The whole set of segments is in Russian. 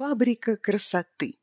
Фабрика красоты.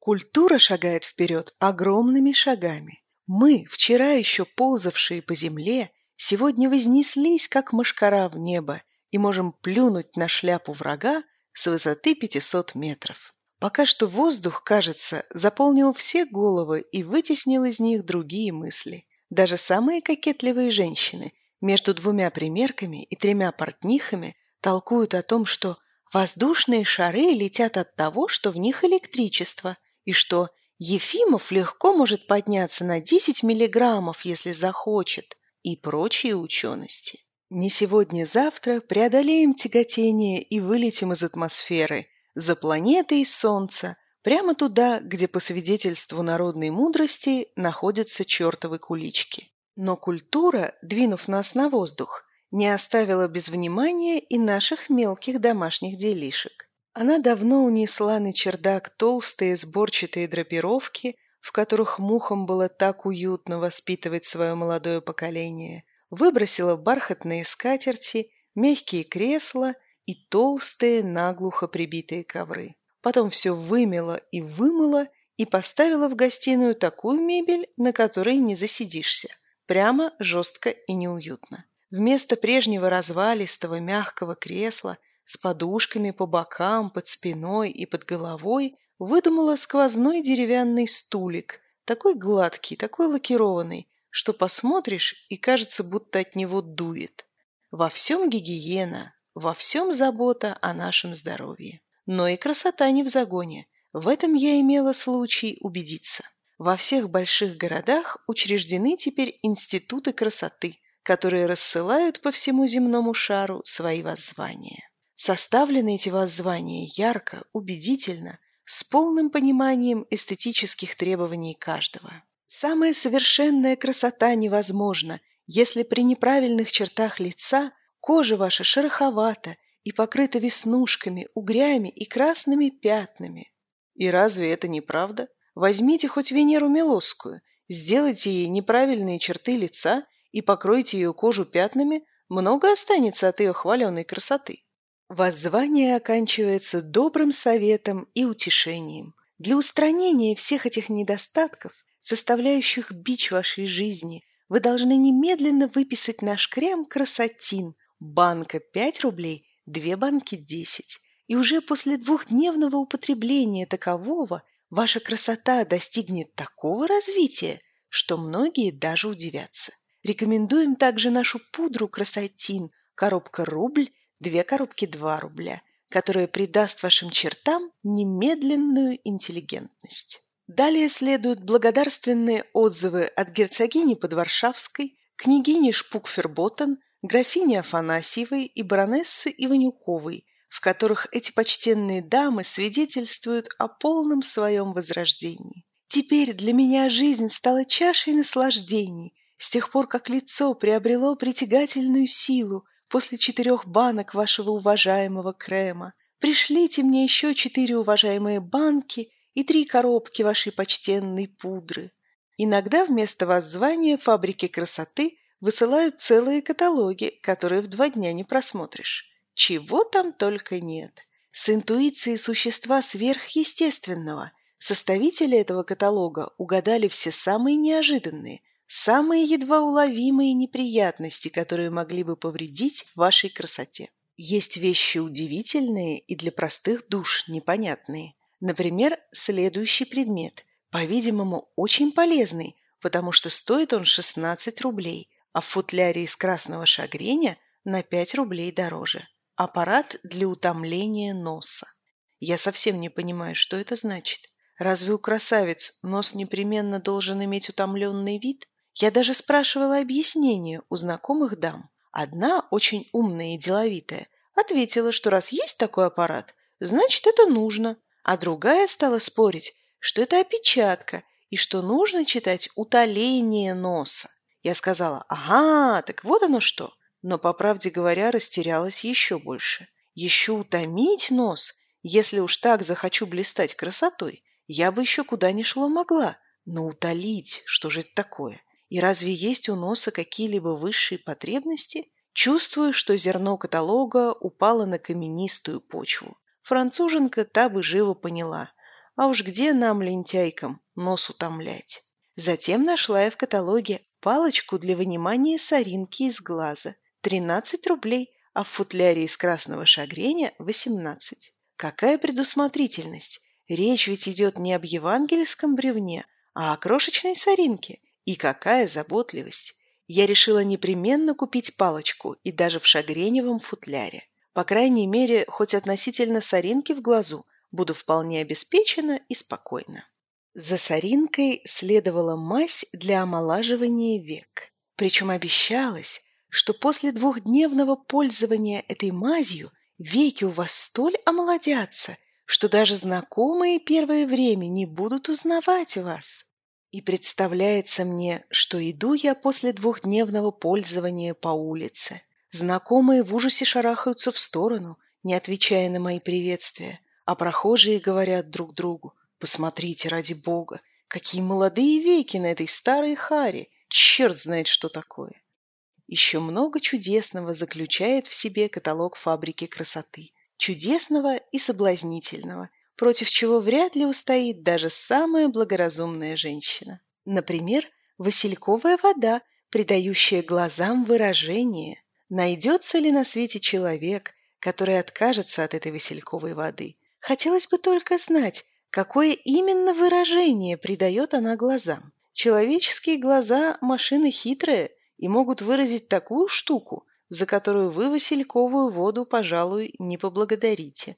Культура шагает вперед огромными шагами. Мы, вчера еще ползавшие по земле, сегодня вознеслись, как мошкара в небо, и можем плюнуть на шляпу врага с высоты 500 метров. Пока что воздух, кажется, заполнил все головы и вытеснил из них другие мысли. Даже самые кокетливые женщины между двумя примерками и тремя портнихами толкуют о том, что Воздушные шары летят от того, что в них электричество, и что Ефимов легко может подняться на 10 миллиграммов, если захочет, и прочие учености. Не сегодня-завтра преодолеем тяготение и вылетим из атмосферы, за планетой из Солнца, прямо туда, где, по свидетельству народной мудрости, находятся чертовы кулички. Но культура, двинув нас на воздух, не оставила без внимания и наших мелких домашних делишек. Она давно унесла на чердак толстые сборчатые драпировки, в которых мухам было так уютно воспитывать свое молодое поколение, выбросила бархатные скатерти, мягкие кресла и толстые наглухо прибитые ковры. Потом все вымела и вымыла и поставила в гостиную такую мебель, на которой не засидишься. Прямо жестко и неуютно. Вместо прежнего развалистого мягкого кресла с подушками по бокам, под спиной и под головой выдумала сквозной деревянный стулик, такой гладкий, такой лакированный, что посмотришь и кажется, будто от него дует. Во всем гигиена, во всем забота о нашем здоровье. Но и красота не в загоне. В этом я имела случай убедиться. Во всех больших городах учреждены теперь институты красоты – которые рассылают по всему земному шару свои воззвания. Составлены эти воззвания ярко, убедительно, с полным пониманием эстетических требований каждого. Самая совершенная красота невозможна, если при неправильных чертах лица кожа ваша шероховата и покрыта веснушками, угрями и красными пятнами. И разве это не правда? Возьмите хоть Венеру Милосскую, сделайте ей неправильные черты лица – и покроете ее кожу пятнами, много останется от ее хваленой красоты. Воззвание оканчивается добрым советом и утешением. Для устранения всех этих недостатков, составляющих бич вашей жизни, вы должны немедленно выписать наш крем «Красотин». Банка 5 рублей, две банки 10. И уже после двухдневного употребления такового ваша красота достигнет такого развития, что многие даже удивятся. Рекомендуем также нашу пудру «Красотин», коробка рубль, две коробки два рубля, которая придаст вашим чертам немедленную интеллигентность. Далее следуют благодарственные отзывы от герцогини Подваршавской, княгини Шпукферботен, графини Афанасьевой и баронессы Иванюковой, в которых эти почтенные дамы свидетельствуют о полном своем возрождении. Теперь для меня жизнь стала чашей наслаждений – с тех пор, как лицо приобрело притягательную силу после четырех банок вашего уважаемого крема, пришлите мне еще четыре уважаемые банки и три коробки вашей почтенной пудры. Иногда вместо воззвания фабрики красоты высылают целые каталоги, которые в два дня не просмотришь. Чего там только нет. С интуицией существа сверхъестественного составители этого каталога угадали все самые неожиданные, самые едва уловимые неприятности, которые могли бы повредить вашей красоте. Есть вещи удивительные и для простых душ непонятные. Например, следующий предмет, по-видимому, очень полезный, потому что стоит он 16 рублей, а в футляре из красного шагреня на 5 рублей дороже. Аппарат для утомления носа. Я совсем не понимаю, что это значит. Разве у красавиц нос непременно должен иметь утомленный вид? Я даже спрашивала объяснение у знакомых дам. Одна, очень умная и деловитая, ответила, что раз есть такой аппарат, значит, это нужно. А другая стала спорить, что это опечатка и что нужно читать «утоление носа». Я сказала, ага, так вот оно что. Но, по правде говоря, растерялась еще больше. Еще утомить нос, если уж так захочу блистать красотой, я бы еще куда ни шло могла. Но утолить, что же это такое? И разве есть у носа какие-либо высшие потребности? Чувствую, что зерно каталога упало на каменистую почву. француженка та бы живо поняла. А уж где нам, лентяйкам, нос утомлять? Затем нашла я в каталоге палочку для вынимания соринки из глаза. 13 рублей, а в футляре из красного шагреня 18. Какая предусмотрительность! Речь ведь идет не об евангельском бревне, а о крошечной соринке. И какая заботливость! Я решила непременно купить палочку и даже в шагреневом футляре. По крайней мере, хоть относительно соринки в глазу, буду вполне обеспечена и спокойна. За соринкой следовала мазь для омолаживания век. Причем обещалось, что после двухдневного пользования этой мазью веки у вас столь омолодятся, что даже знакомые первое время не будут узнавать вас. И представляется мне, что иду я после двухдневного пользования по улице. Знакомые в ужасе шарахаются в сторону, не отвечая на мои приветствия, а прохожие говорят друг другу «Посмотрите, ради бога, какие молодые веки на этой старой харе! Черт знает, что такое!» Еще много чудесного заключает в себе каталог фабрики красоты. Чудесного и соблазнительного, против чего вряд ли устоит даже самая благоразумная женщина. Например, васильковая вода, придающая глазам выражение. Найдется ли на свете человек, который откажется от этой васильковой воды? Хотелось бы только знать, какое именно выражение придает она глазам. Человеческие глаза – машины хитрые и могут выразить такую штуку, за которую вы васильковую воду, пожалуй, не поблагодарите.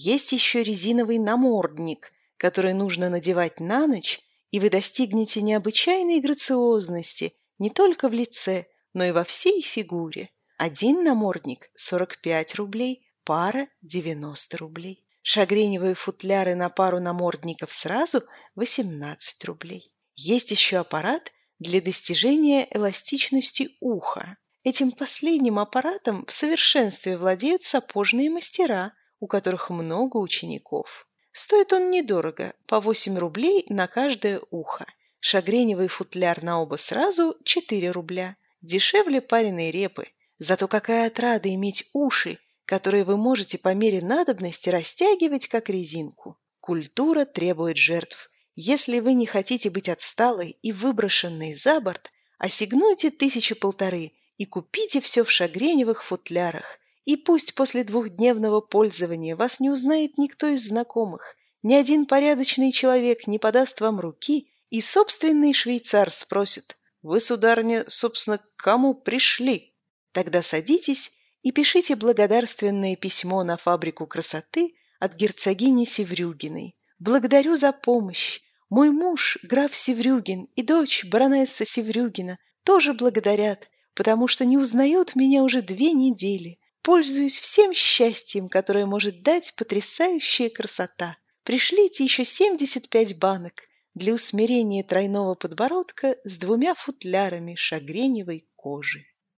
Есть еще резиновый намордник, который нужно надевать на ночь, и вы достигнете необычайной грациозности не только в лице, но и во всей фигуре. Один намордник – 45 рублей, пара – 90 рублей. Шагреневые футляры на пару намордников сразу – 18 рублей. Есть еще аппарат для достижения эластичности уха. Этим последним аппаратом в совершенстве владеют сапожные мастера, у которых много учеников. Стоит он недорого, по 8 рублей на каждое ухо. Шагреневый футляр на оба сразу – 4 рубля. Дешевле пареной репы. Зато какая отрада иметь уши, которые вы можете по мере надобности растягивать, как резинку. Культура требует жертв. Если вы не хотите быть отсталой и выброшенной за борт, осигнуйте тысячи полторы и купите все в шагреневых футлярах. И пусть после двухдневного пользования вас не узнает никто из знакомых, ни один порядочный человек не подаст вам руки, и собственный швейцар спросит, «Вы, сударыня, собственно, к кому пришли?» Тогда садитесь и пишите благодарственное письмо на фабрику красоты от герцогини Севрюгиной. Благодарю за помощь. Мой муж, граф Севрюгин, и дочь, баронесса Севрюгина, тоже благодарят, потому что не узнают меня уже две недели. Пользуюсь всем счастьем, которое может дать потрясающая красота. Пришлите еще 75 банок для усмирения тройного подбородка с двумя футлярами шагреневой кожи.